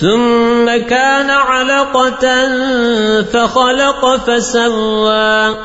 ثم كان علقة فخلق فسوى.